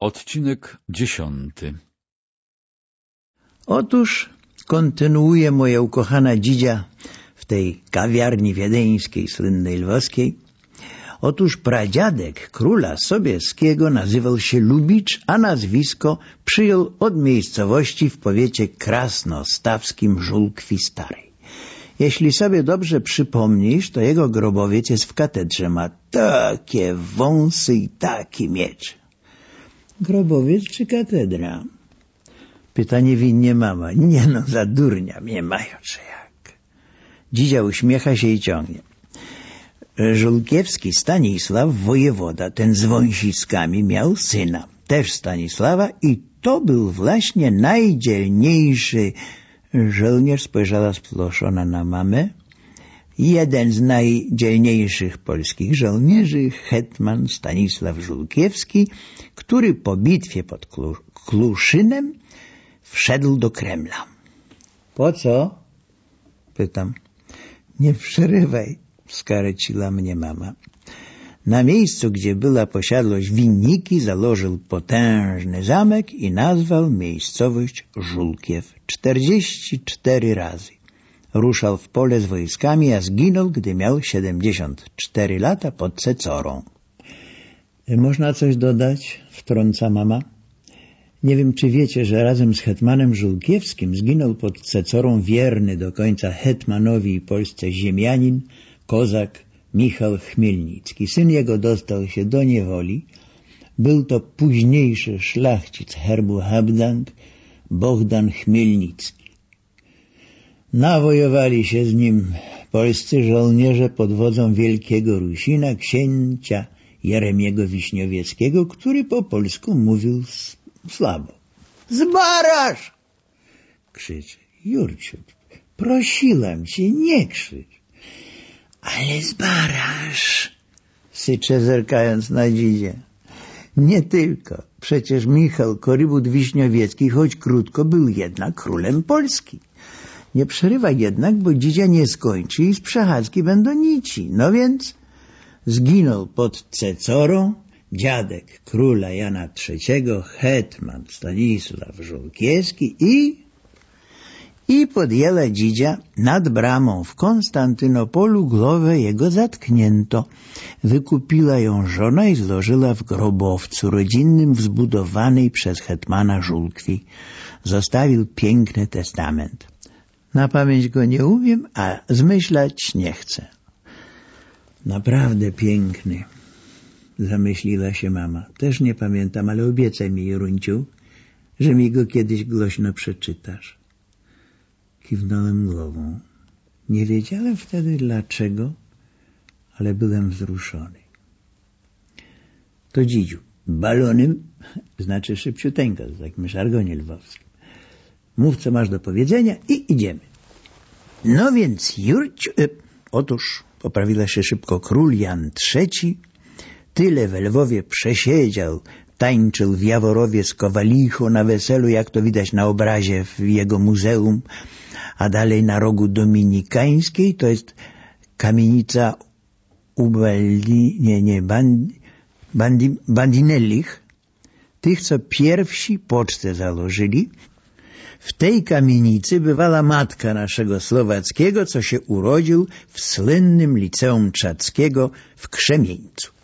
Odcinek dziesiąty Otóż kontynuuje moja ukochana dzidzia w tej kawiarni wiedeńskiej, słynnej lwowskiej. Otóż pradziadek króla Sobieskiego nazywał się Lubicz, a nazwisko przyjął od miejscowości w powiecie krasnostawskim Żulkwi Starej. Jeśli sobie dobrze przypomnisz, to jego grobowiec jest w katedrze, ma takie wąsy i taki miecz. Grobowiec czy katedra? Pytanie winnie mama. Nie no, za durnia mnie mają, czy jak? Dzidzia uśmiecha się i ciągnie. Żulkiewski Stanisław, wojewoda, ten z wąsiskami, miał syna, też Stanisława i to był właśnie najdzielniejszy żołnierz, spojrzała sploszona na mamę, jeden z najdzielniejszych polskich żołnierzy, hetman Stanisław Żulkiewski, który po bitwie pod Kluszynem wszedł do Kremla. Po co? Pytam. Nie przerywaj, skareciła mnie mama. Na miejscu, gdzie była posiadłość Winniki, założył potężny zamek i nazwał miejscowość Żulkiew. Czterdzieści cztery razy. Ruszał w pole z wojskami, a zginął, gdy miał siedemdziesiąt cztery lata pod Cecorą. Można coś dodać? Wtrąca mama. Nie wiem, czy wiecie, że razem z hetmanem Żulkiewskim zginął pod Cecorą wierny do końca hetmanowi i Polsce ziemianin, kozak Michał Chmielnicki. Syn jego dostał się do niewoli. Był to późniejszy szlachcic herbu Habdank, Bohdan Chmielnicki. Nawojowali się z nim polscy żołnierze pod wodzą wielkiego Rusina, księcia Jeremiego Wiśniowieckiego, który po polsku mówił słabo. Zbarasz! krzyczy. Jurciu, prosiłem cię, nie krzycz. Ale zbarasz, sycze zerkając na dzidzie. Nie tylko. Przecież Michał Korybut Wiśniowiecki, choć krótko, był jednak królem Polski. Nie przerywa jednak, bo dzidzia nie skończy i z przechadzki będą nici. No więc zginął pod Cecorą dziadek króla Jana III, hetman Stanisław Żółkiewski i i podjęła dzidzia nad bramą w Konstantynopolu głowę jego zatknięto. Wykupiła ją żona i złożyła w grobowcu rodzinnym wzbudowanej przez hetmana Żulkwi. Zostawił piękny testament. Na pamięć go nie umiem, a zmyślać nie chcę. Naprawdę piękny, zamyśliła się mama. Też nie pamiętam, ale obiecaj mi, Jerunciu, że mi go kiedyś głośno przeczytasz. Kiwnąłem głową. Nie wiedziałem wtedy dlaczego, ale byłem wzruszony. To dzidziu, balonem znaczy szybciuteńko, w takim żargonie lwowskim. Mów, co masz do powiedzenia i idziemy. No więc, Jurciu... E, otóż, poprawiła się szybko król Jan III, tyle w Lwowie przesiedział, tańczył w Jaworowie z Kowalicho na weselu, jak to widać na obrazie w jego muzeum, a dalej na rogu dominikańskiej to jest kamienica Ubaldi, nie, nie, bandi, Bandinellich, tych, co pierwsi pocztę założyli. W tej kamienicy bywała matka naszego Słowackiego, co się urodził w słynnym liceum Czackiego w Krzemieńcu.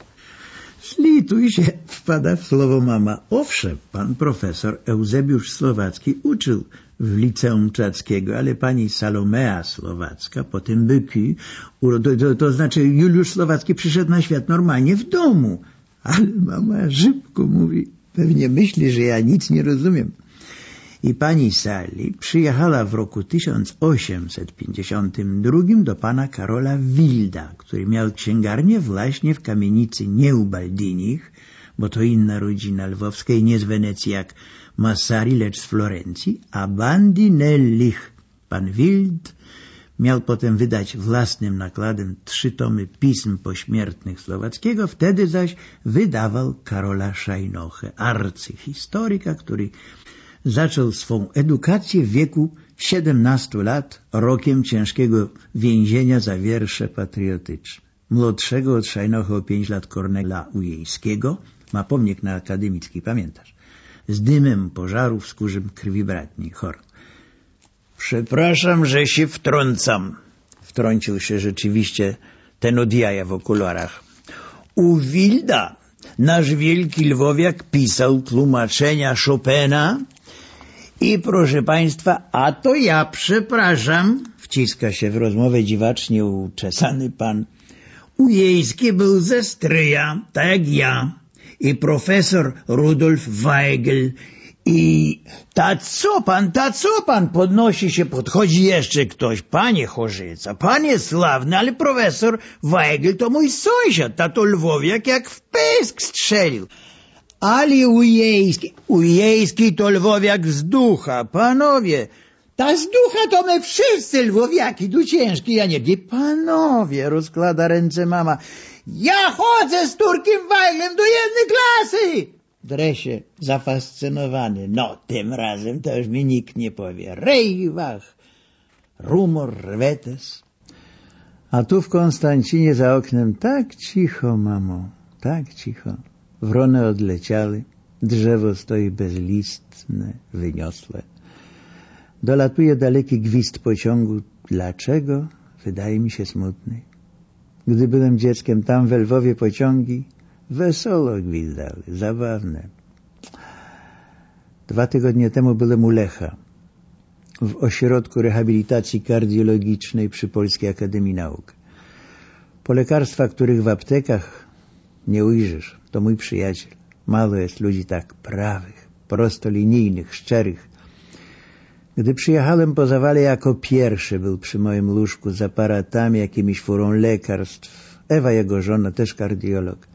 Slituj się, wpada w słowo mama. Owszem, pan profesor Eusebiusz Słowacki uczył w liceum Czackiego, ale pani Salomea Słowacka, potem Byki, to, to, to znaczy Juliusz Słowacki przyszedł na świat normalnie w domu. Ale mama szybko mówi, pewnie myśli, że ja nic nie rozumiem. I pani Sali przyjechała w roku 1852 do pana Karola Wilda, który miał księgarnię właśnie w kamienicy Nieubaldinich, bo to inna rodzina lwowska i nie z Wenecji jak Massari, lecz z Florencji, a Bandinellich. Pan Wild miał potem wydać własnym nakładem trzy tomy pism pośmiertnych słowackiego, wtedy zaś wydawał Karola Szajnochę, arcyhistoryka, który zaczął swą edukację w wieku 17 lat, rokiem ciężkiego więzienia za wiersze patriotyczne. Młodszego od Szajnocha o pięć lat Kornela Ujejskiego Ma pomnik na Akademickiej, pamiętasz? Z dymem pożarów, z kurzem krwi bratni, chor. Przepraszam, że się wtrącam. Wtrącił się rzeczywiście ten od jaja w okularach. U Wilda nasz wielki lwowiak pisał tłumaczenia Chopina i proszę państwa, a to ja przepraszam, wciska się w rozmowę dziwacznie uczesany pan. Ujejski był ze stryja, tak jak ja, i profesor Rudolf Weigel i ta co pan, ta co pan, podnosi się, podchodzi jeszcze ktoś. Panie Chorzyca, panie sławny, ale profesor Weigel to mój sąsiad, tato Lwowiak jak w pysk strzelił. Ale Ujejski, Ujejski to Lwowiak z ducha, panowie. Ta z ducha to my wszyscy Lwowiaki, tu ciężki, ja nie. I panowie, rozkłada ręce mama. Ja chodzę z Turkiem Weiglem do jednej klasy. Dresie, zafascynowany. No, tym razem to już mi nikt nie powie. Rejwach, rumor, rwetes. A tu w Konstancinie za oknem tak cicho, mamo, tak cicho. Wrony odleciały, drzewo stoi bezlistne, wyniosłe. Dolatuje daleki gwizd pociągu. Dlaczego? Wydaje mi się smutny. Gdy byłem dzieckiem, tam w Lwowie pociągi wesoło gwizdały, zabawne. Dwa tygodnie temu byłem u Lecha w ośrodku rehabilitacji kardiologicznej przy Polskiej Akademii Nauk. Po lekarstwa, których w aptekach nie ujrzysz, to mój przyjaciel. Mało jest ludzi tak prawych, prostolinijnych, szczerych. Gdy przyjechałem po zawale jako pierwszy, był przy moim łóżku z aparatami, jakimiś furą lekarstw. Ewa, jego żona, też kardiolog.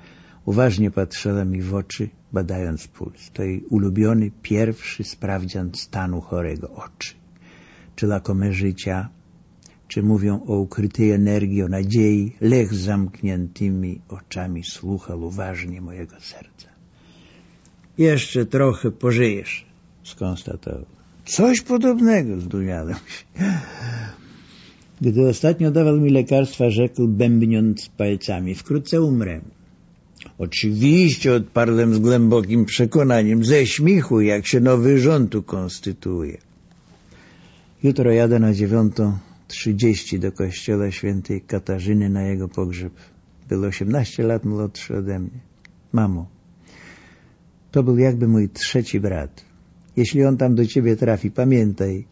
Uważnie patrzyła mi w oczy, badając puls. To jej ulubiony, pierwszy sprawdzian stanu chorego. Oczy. Czy lakome życia, czy mówią o ukrytej energii, o nadziei. Lech z zamkniętymi oczami słuchał uważnie mojego serca. Jeszcze trochę pożyjesz, skonstatował. Coś podobnego, zdumiałem się. Gdy ostatnio dawał mi lekarstwa, rzekł, bębniąc palcami, wkrótce umrę. Oczywiście, odparłem z głębokim przekonaniem, ze śmichu, jak się nowy rząd tu konstytuuje. Jutro jadę na dziewiątą trzydzieści do kościoła świętej Katarzyny na jego pogrzeb. Był osiemnaście lat młodszy ode mnie. Mamo, to był jakby mój trzeci brat. Jeśli on tam do ciebie trafi, pamiętaj,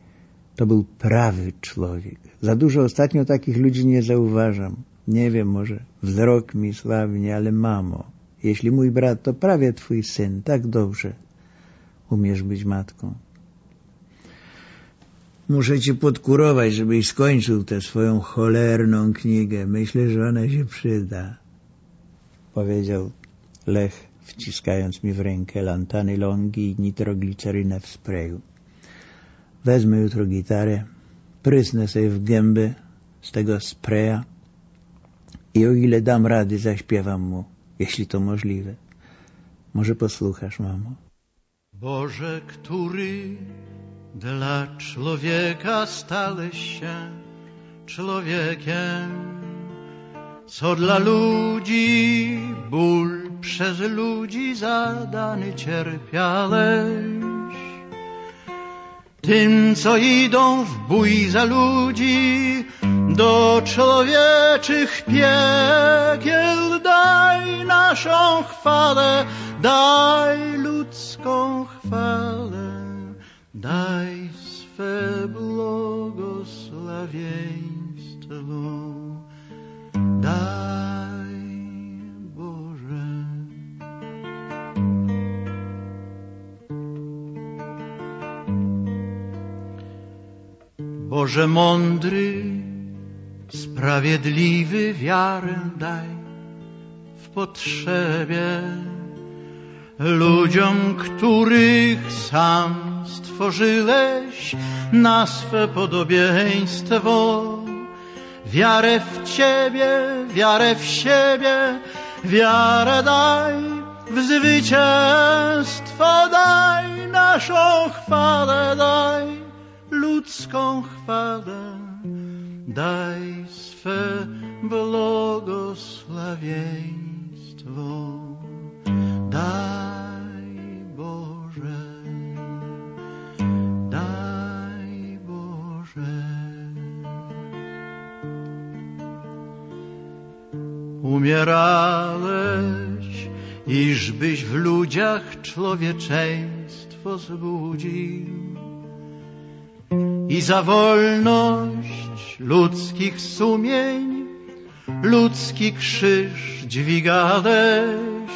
to był prawy człowiek. Za dużo ostatnio takich ludzi nie zauważam. Nie wiem, może wzrok mi sławnie, ale mamo, jeśli mój brat to prawie twój syn, tak dobrze umiesz być matką. Muszę ci podkurować, żebyś skończył tę swoją cholerną knigę. Myślę, że ona się przyda. Powiedział Lech, wciskając mi w rękę lantany longi i nitroglicerynę w sprayu. Wezmę jutro gitarę, prysnę sobie w gębę z tego spraya i o ile dam rady, zaśpiewam mu, jeśli to możliwe. Może posłuchasz, mamo? Boże, który dla człowieka stałeś się człowiekiem, co dla ludzi ból przez ludzi zadany cierpiałeś. Tym, co idą w bój za ludzi, do człowieczych piekiel daj naszą chwałę, daj ludzką chwałę, daj swe błogosławieństwo, daj Boże. Boże mądry, sprawiedliwy wiarę daj w potrzebie ludziom, których sam stworzyłeś na swe podobieństwo. Wiarę w Ciebie, wiarę w siebie, wiarę daj w zwycięstwo, daj naszą chwałę, daj ludzką chwałę, daj swe błogosławieństwo. Daj Umierałeś, iżbyś w ludziach człowieczeństwo zbudził i za wolność ludzkich sumień ludzki krzyż dźwigałeś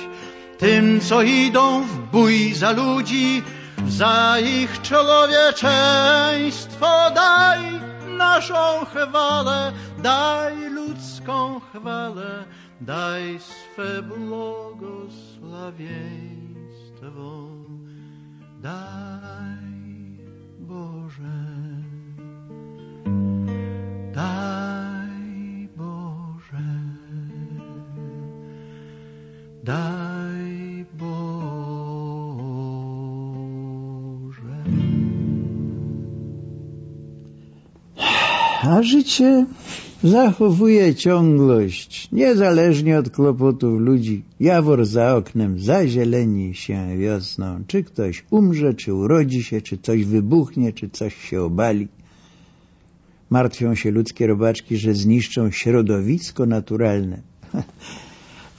tym, co idą w bój za ludzi, za ich człowieczeństwo. Daj naszą chwałę, daj ludzką chwałę, daj swe błogosławieństwo. Daj Boże, daj Boże, daj Boże. A życie zachowuje ciągłość, niezależnie od kłopotów ludzi. Jawor za oknem zazieleni się wiosną. Czy ktoś umrze, czy urodzi się, czy coś wybuchnie, czy coś się obali. Martwią się ludzkie robaczki, że zniszczą środowisko naturalne.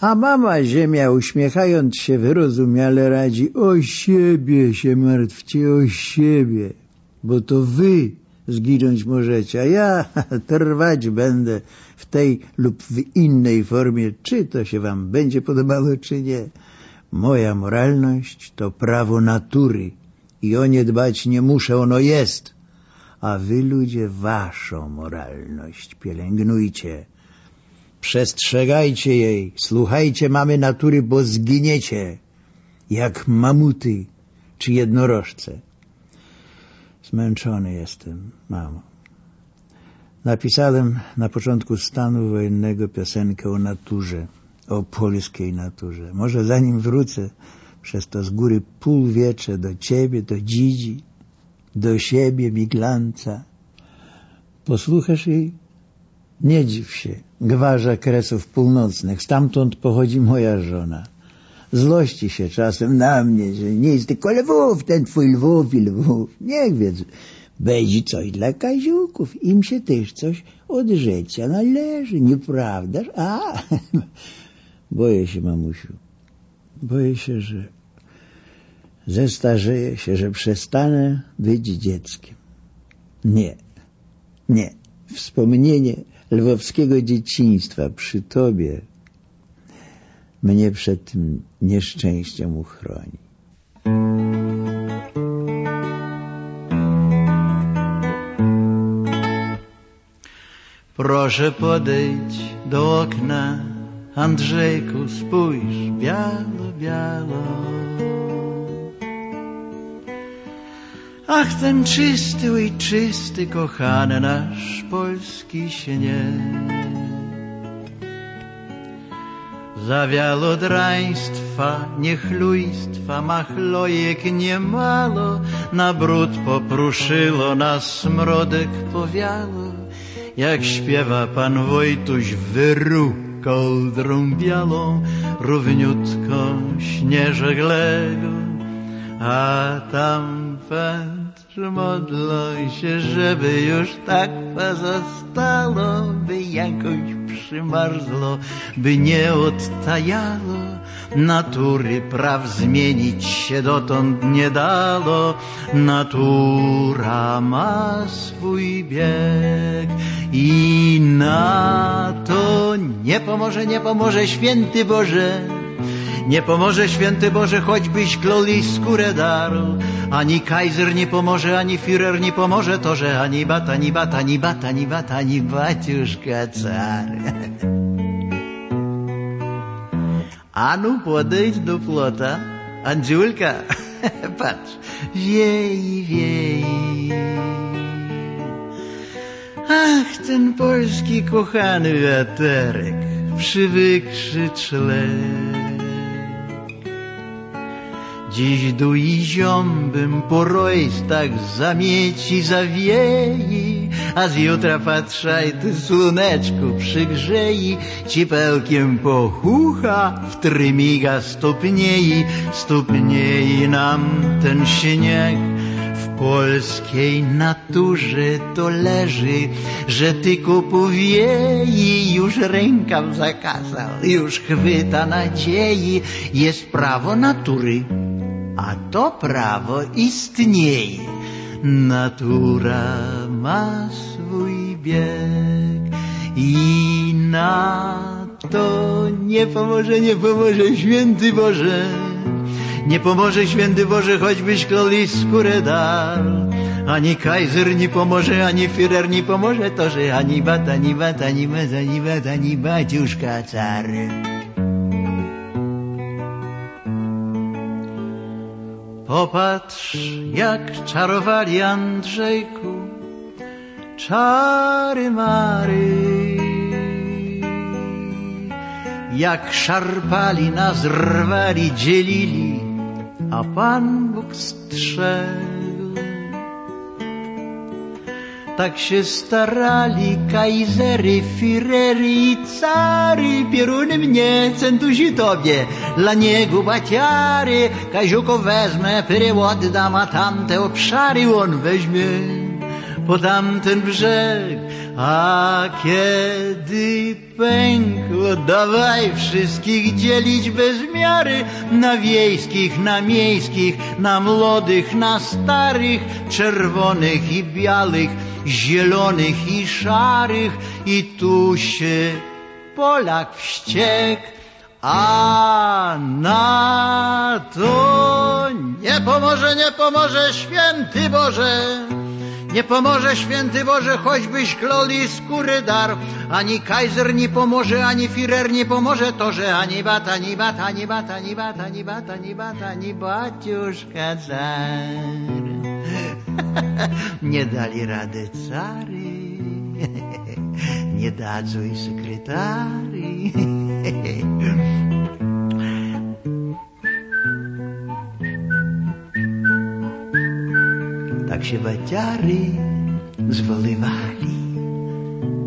A mama Ziemia, uśmiechając się wyrozumiale, radzi o siebie się martwcie, o siebie, bo to wy zginąć możecie, a ja trwać będę w tej lub w innej formie, czy to się wam będzie podobało, czy nie. Moja moralność to prawo natury i o nie dbać nie muszę, ono jest. A wy ludzie waszą moralność pielęgnujcie. Przestrzegajcie jej, słuchajcie mamy natury, bo zginiecie, jak mamuty czy jednorożce. Zmęczony jestem, mamo. Napisałem na początku stanu wojennego piosenkę o naturze, o polskiej naturze. Może zanim wrócę przez to z góry półwiecze do ciebie, do dzidzi, do siebie, miglanca, posłuchasz jej? Nie dziw się, gwarza kresów północnych, stamtąd pochodzi moja żona. Złości się czasem na mnie, że nie jest tylko Lwów, ten twój Lwów i Lwów. Niech więc będzie coś dla kaziuków, im się też coś od życia należy, nieprawdaż? A, boję się, mamusiu, boję się, że zestarzeję się, że przestanę być dzieckiem. Nie, nie. Wspomnienie lwowskiego dzieciństwa przy tobie mnie przed tym nieszczęściem uchroni. Proszę podejdź do okna, Andrzejku, spójrz, bialo, bialo. Ach, ten czysty, oj czysty, kochany nasz polski śnieg. Zawialo draństwa, niechlujstwa, machlojek niemalo, na brud popruszyło, na smrodek powiało. Jak śpiewa pan Wojtuś wyru kołdrą białą, równiutko śnieżek lego, a tam patrz, modlą się, żeby już tak pozostało, by jakoś przymarzlo, by nie odtajało. Natury praw zmienić się dotąd nie dało. Natura ma swój bieg i na to nie pomoże, nie pomoże święty Boże. Nie pomoże święty Boże, choćbyś kloli skórę daru. Ani kaiser nie pomoże, ani Führer nie pomoże, to że ani bat, ani bat, ani bat, ani bat, ani baciuszka car. Anu, podejdź do plota. Andziulka, patrz, wieje, wieje. Ach, ten polski kochany wiaterek, przywykszy czlek. Dziś dui ziombym po rojstach zamieci zawieje, a z jutra patrzaj, ty słoneczku przygrzei, cipełkiem pochucha, w trymiga stopniei, stopniei nam ten śnieg. W polskiej naturze to leży, że tylko powieje, już rękaw zakazał, już chwyta nadziei, jest prawo natury, a to prawo istnieje. Natura ma swój bieg i na to nie pomoże, nie pomoże święty Boże. Nie pomoże święty Boże, choćbyś kloli skórę dał. Ani kajzer nie pomoże, ani Führer nie pomoże, to że ani bat, ani bat, ani bat, ani bat, ani baciuszka car. Popatrz, jak czarowali Andrzejku, czary mary. Jak szarpali nas, rwali, dzielili, a Pan Bóg strzegł. Tak się starali kajzery, firery i cary, pieruny mnie, centuzi tobie, dla niego baciary. Kaziuko wezmę, pyry oddam, a tamte obszary on weźmie po tamten brzeg. A kiedy pękło, dawaj wszystkich dzielić bez miary, na wiejskich, na miejskich, na młodych, na starych, czerwonych i białych, zielonych i szarych, i tu się Polak wściekł, a na to nie pomoże, nie pomoże święty Boże. Nie pomoże święty Boże, choćbyś kloli skóry dar. Ani kajzer nie pomoże, ani Führer nie pomoże, to że ani bat, ani bat, ani bat, ani bat, ani bat, ani bat, ani baciuszka car. Nie dali rady cary, nie dadzą i sekretary. Tak się baciary zwolywali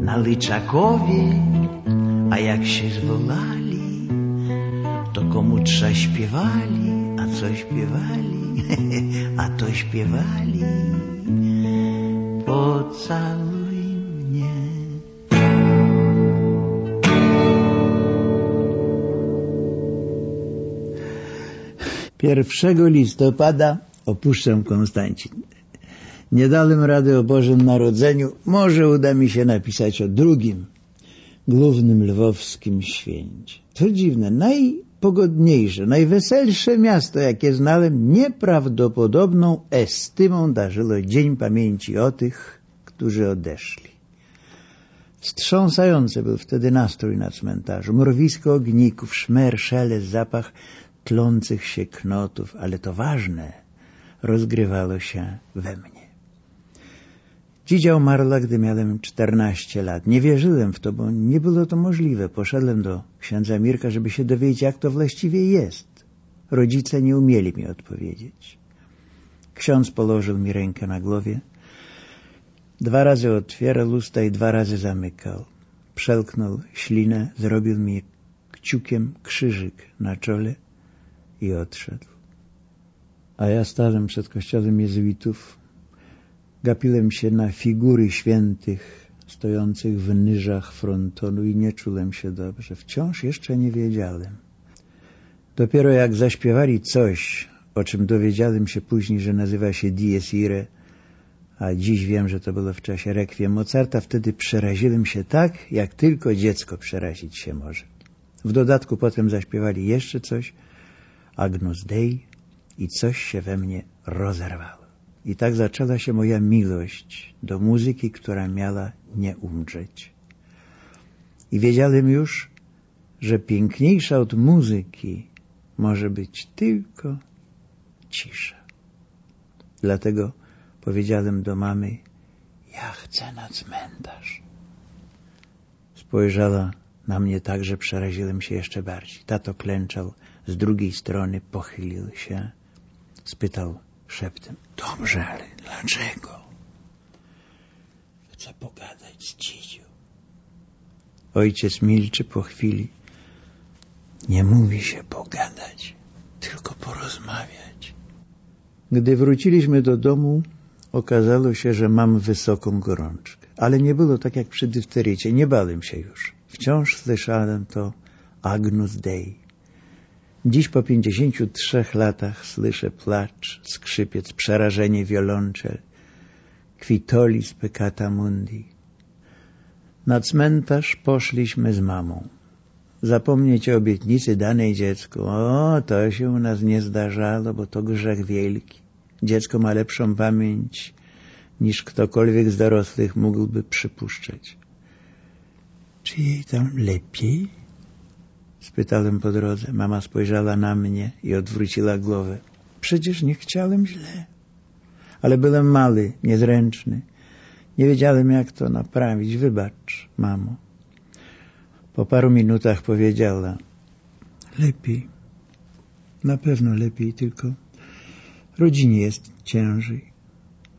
na Lyczakowie, a jak się zwolali, to komu trza śpiewali, a co śpiewali, a to śpiewali. Pocałuj mnie. Pierwszego listopada opuszczam Konstancin. Nie dałem rady o Bożym Narodzeniu. Może uda mi się napisać o drugim, głównym lwowskim święcie. To dziwne, najpogodniejsze, najweselsze miasto, jakie znałem, nieprawdopodobną estymą darzyło Dzień Pamięci o tych, którzy odeszli. Wstrząsający był wtedy nastrój na cmentarzu. Mrowisko ogników, szmer, szelest, zapach tlących się knotów, ale to ważne rozgrywało się we mnie. Dzidzia umarła, gdy miałem 14 lat. Nie wierzyłem w to, bo nie było to możliwe. Poszedłem do księdza Mirka, żeby się dowiedzieć, jak to właściwie jest. Rodzice nie umieli mi odpowiedzieć. Ksiądz położył mi rękę na głowie. Dwa razy otwierał usta i dwa razy zamykał. Przelknął ślinę, zrobił mi kciukiem krzyżyk na czole i odszedł. A ja stałem przed kościołem jezuitów, gapiłem się na figury świętych stojących w nyżach frontonu i nie czułem się dobrze. Wciąż jeszcze nie wiedziałem. Dopiero jak zaśpiewali coś, o czym dowiedziałem się później, że nazywa się Dies Irae, a dziś wiem, że to było w czasie rekwiem Mozarta, wtedy przeraziłem się tak, jak tylko dziecko przerazić się może. W dodatku potem zaśpiewali jeszcze coś, Agnus Dei i coś się we mnie rozerwało. I tak zaczęła się moja miłość do muzyki, która miała nie umrzeć. I wiedziałem już, że piękniejsza od muzyki może być tylko cisza. Dlatego powiedziałem do mamy, ja chcę na cmentarz. Spojrzała na mnie tak, że przeraziłem się jeszcze bardziej. Tato klęczał z drugiej strony, pochylił się, spytał szeptem, dobrze, ale dlaczego? Chcę pogadać z dziecią. Ojciec milczy po chwili. Nie mówi się pogadać, tylko porozmawiać. Gdy wróciliśmy do domu, okazało się, że mam wysoką gorączkę. Ale nie było tak jak przy difterycie, nie bałem się już. Wciąż słyszałem to Agnus Dei. Dziś po 53 latach słyszę płacz, skrzypiec, przerażenie wiolonczel, kwitolis peccata mundi. Na cmentarz poszliśmy z mamą. Zapomnieć o obietnicy danej dziecku. O, to się u nas nie zdarzało, bo to grzech wielki. Dziecko ma lepszą pamięć niż ktokolwiek z dorosłych mógłby przypuszczać. Czy jej tam lepiej? Spytałem po drodze. Mama spojrzała na mnie i odwróciła głowę. Przecież nie chciałem źle. Ale byłem mały, niezręczny. Nie wiedziałem, jak to naprawić. Wybacz, mamo. Po paru minutach powiedziała. Lepiej. Na pewno lepiej, tylko rodzinie jest ciężej.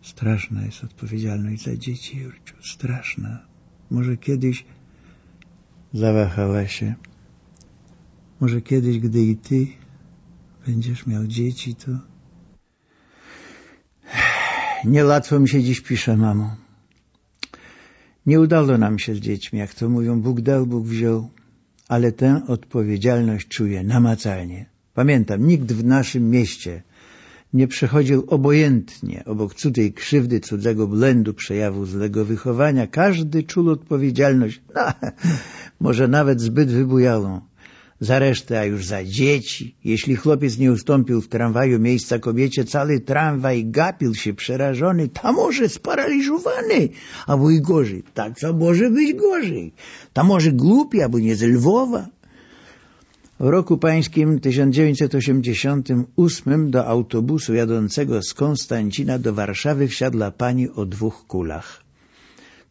Straszna jest odpowiedzialność za dzieci, Jurciu. Straszna. Może kiedyś zawahała się. Może kiedyś, gdy i ty będziesz miał dzieci, to... Niełatwo mi się dziś pisze, mamo. Nie udało nam się z dziećmi, jak to mówią, Bóg dał, Bóg wziął, ale tę odpowiedzialność czuję namacalnie. Pamiętam, nikt w naszym mieście nie przechodził obojętnie obok cudzej krzywdy, cudzego błędu, przejawu złego wychowania. Każdy czuł odpowiedzialność, no, może nawet zbyt wybujałą za resztę, a już za dzieci. Jeśli chłopiec nie ustąpił w tramwaju miejsca kobiecie, cały tramwaj gapił się przerażony, ta może sparaliżowany, albo i gorzej. Tak co może być gorzej. Ta może głupi, albo nie z Lwowa. W roku pańskim 1988 do autobusu jadącego z Konstancina do Warszawy wsiadła pani o dwóch kulach.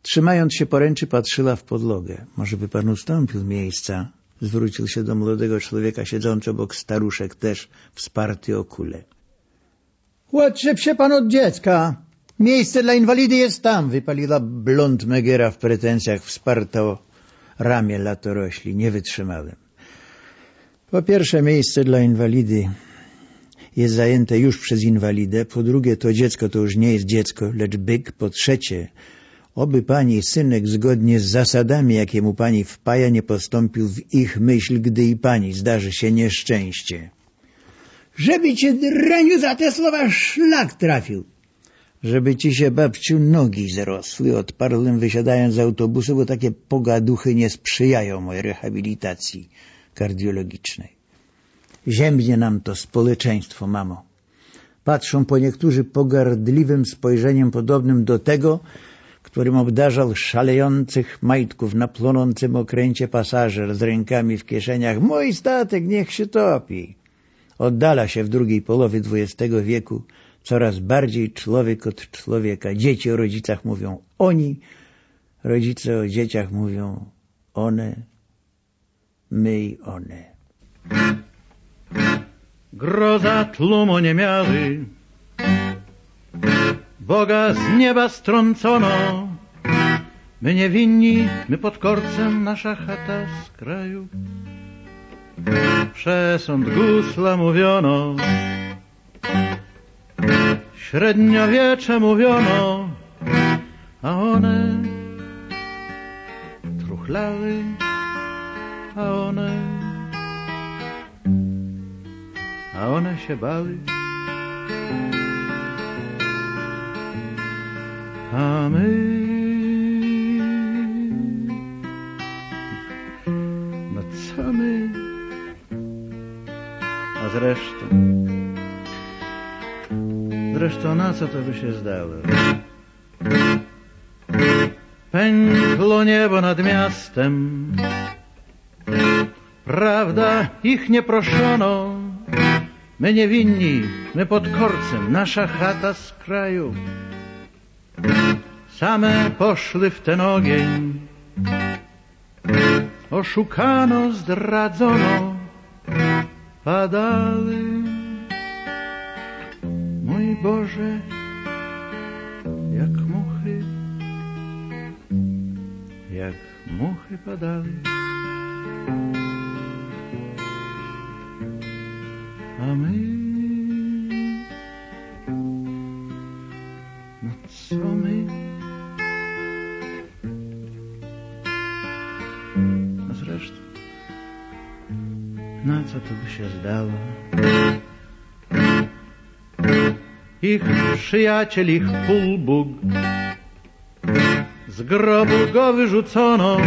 Trzymając się poręczy patrzyła w podlogę. Może by pan ustąpił miejsca? Zwrócił się do młodego człowieka siedzący obok staruszek, też wsparty o kulę. Odczep się pan od dziecka. Miejsce dla inwalidy jest tam, wypaliła blond Megera w pretensjach, wsparta o ramię latorośli. Nie wytrzymałem. Po pierwsze, miejsce dla inwalidy jest zajęte już przez inwalidę. Po drugie, to dziecko to już nie jest dziecko, lecz byk. Po trzecie, Oby pani synek zgodnie z zasadami, jakie mu pani wpaja, nie postąpił w ich myśl, gdy i pani zdarzy się nieszczęście. Żeby cię, draniu, za te słowa szlak trafił. Żeby ci się, babciu, nogi zrosły, odparłem wysiadając z autobusu, bo takie pogaduchy nie sprzyjają mojej rehabilitacji kardiologicznej. Ziemnie nam to społeczeństwo, mamo. Patrzą po niektórzy pogardliwym spojrzeniem podobnym do tego, którym obdarzał szalejących majtków na plonącym okręcie pasażer z rękami w kieszeniach. Mój statek niech się topi. Oddala się w drugiej połowie XX wieku coraz bardziej człowiek od człowieka. Dzieci o rodzicach mówią oni, rodzice o dzieciach mówią one, my i one. Groza tłumu nie miały Boga z nieba strącono. My niewinni, my pod korcem, nasza chata z kraju. Przesąd gusla mówiono, średniowiecze mówiono, a one truchlały, a one, a one się bały. No co my? A zresztą zresztą na co to by się zdało? Pękło niebo nad miastem. Prawda ich nie proszono. My niewinni my pod korcem nasza chata z kraju same poszły w ten ogień. Oszukano, zdradzono, padały. Mój Boże, jak muchy, jak muchy padały. A my... Ich przyjaciel, ich pulbóg, z grobu go wyrzucono.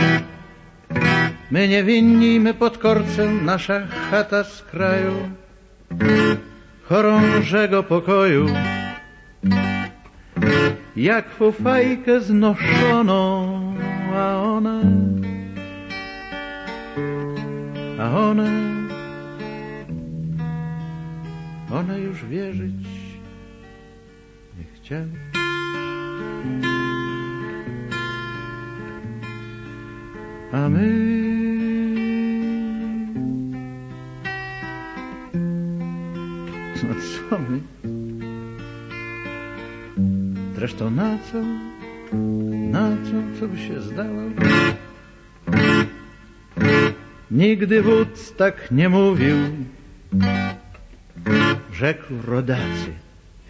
My niewinni, my pod korcem, nasza chata z kraju chorążego pokoju. Jak fufajkę znoszono, wierzyć nie chciały. A my No co my? Zresztą na co? Na co? Co by się zdało? Nigdy wódz tak nie mówił. Rzekł rodacy.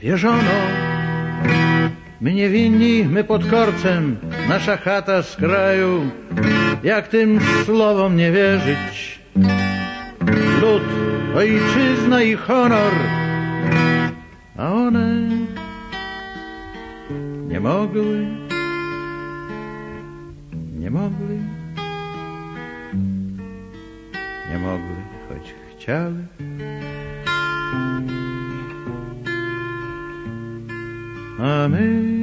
Wierzono. My niewinni, my pod korcem, nasza chata z kraju. Jak tym słowom nie wierzyć? Lud, ojczyzna i honor. A one nie mogły, nie mogły, nie mogły, choć chciały. A my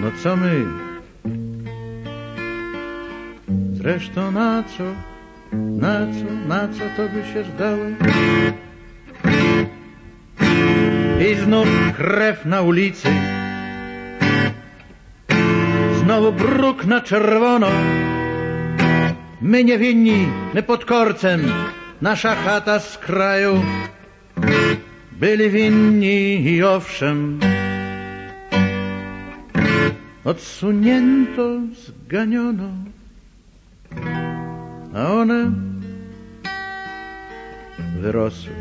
No co my? Zresztą na co, na co, na co to by się zdało? I znów krew na ulicy, znowu bruk na czerwono. My niewinni, my pod korcem, nasza chata z kraju. Byli winni i owszem, odsunięto, zganiono, a one wyrosły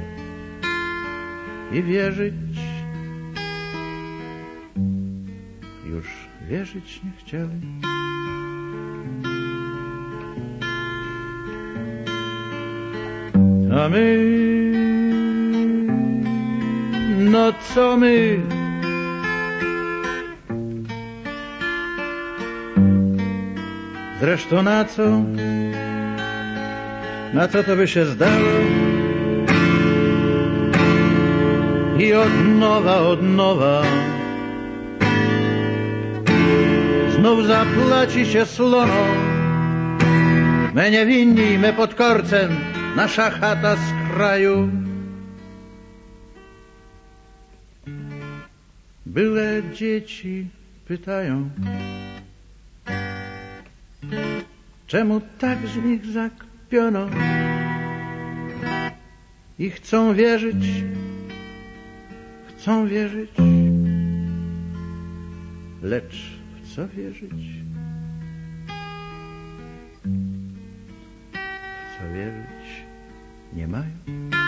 i wierzyć już wierzyć nie chciały. A my, no co my? Zresztą na co? Na co to by się zdało? I od nowa, od nowa Znów zaplaci się slono My niewinni, my pod korcem Nasza chata z kraju Byle dzieci pytają Czemu tak z nich zakpiono I chcą wierzyć Chcą wierzyć Lecz w co wierzyć? W co wierzyć nie mają